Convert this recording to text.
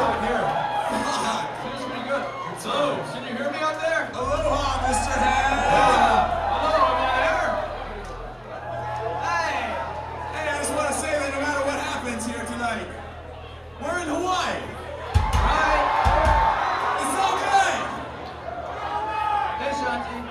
on here. Pretty good. So, can you hear me out there? Aloha, Mr. Hay.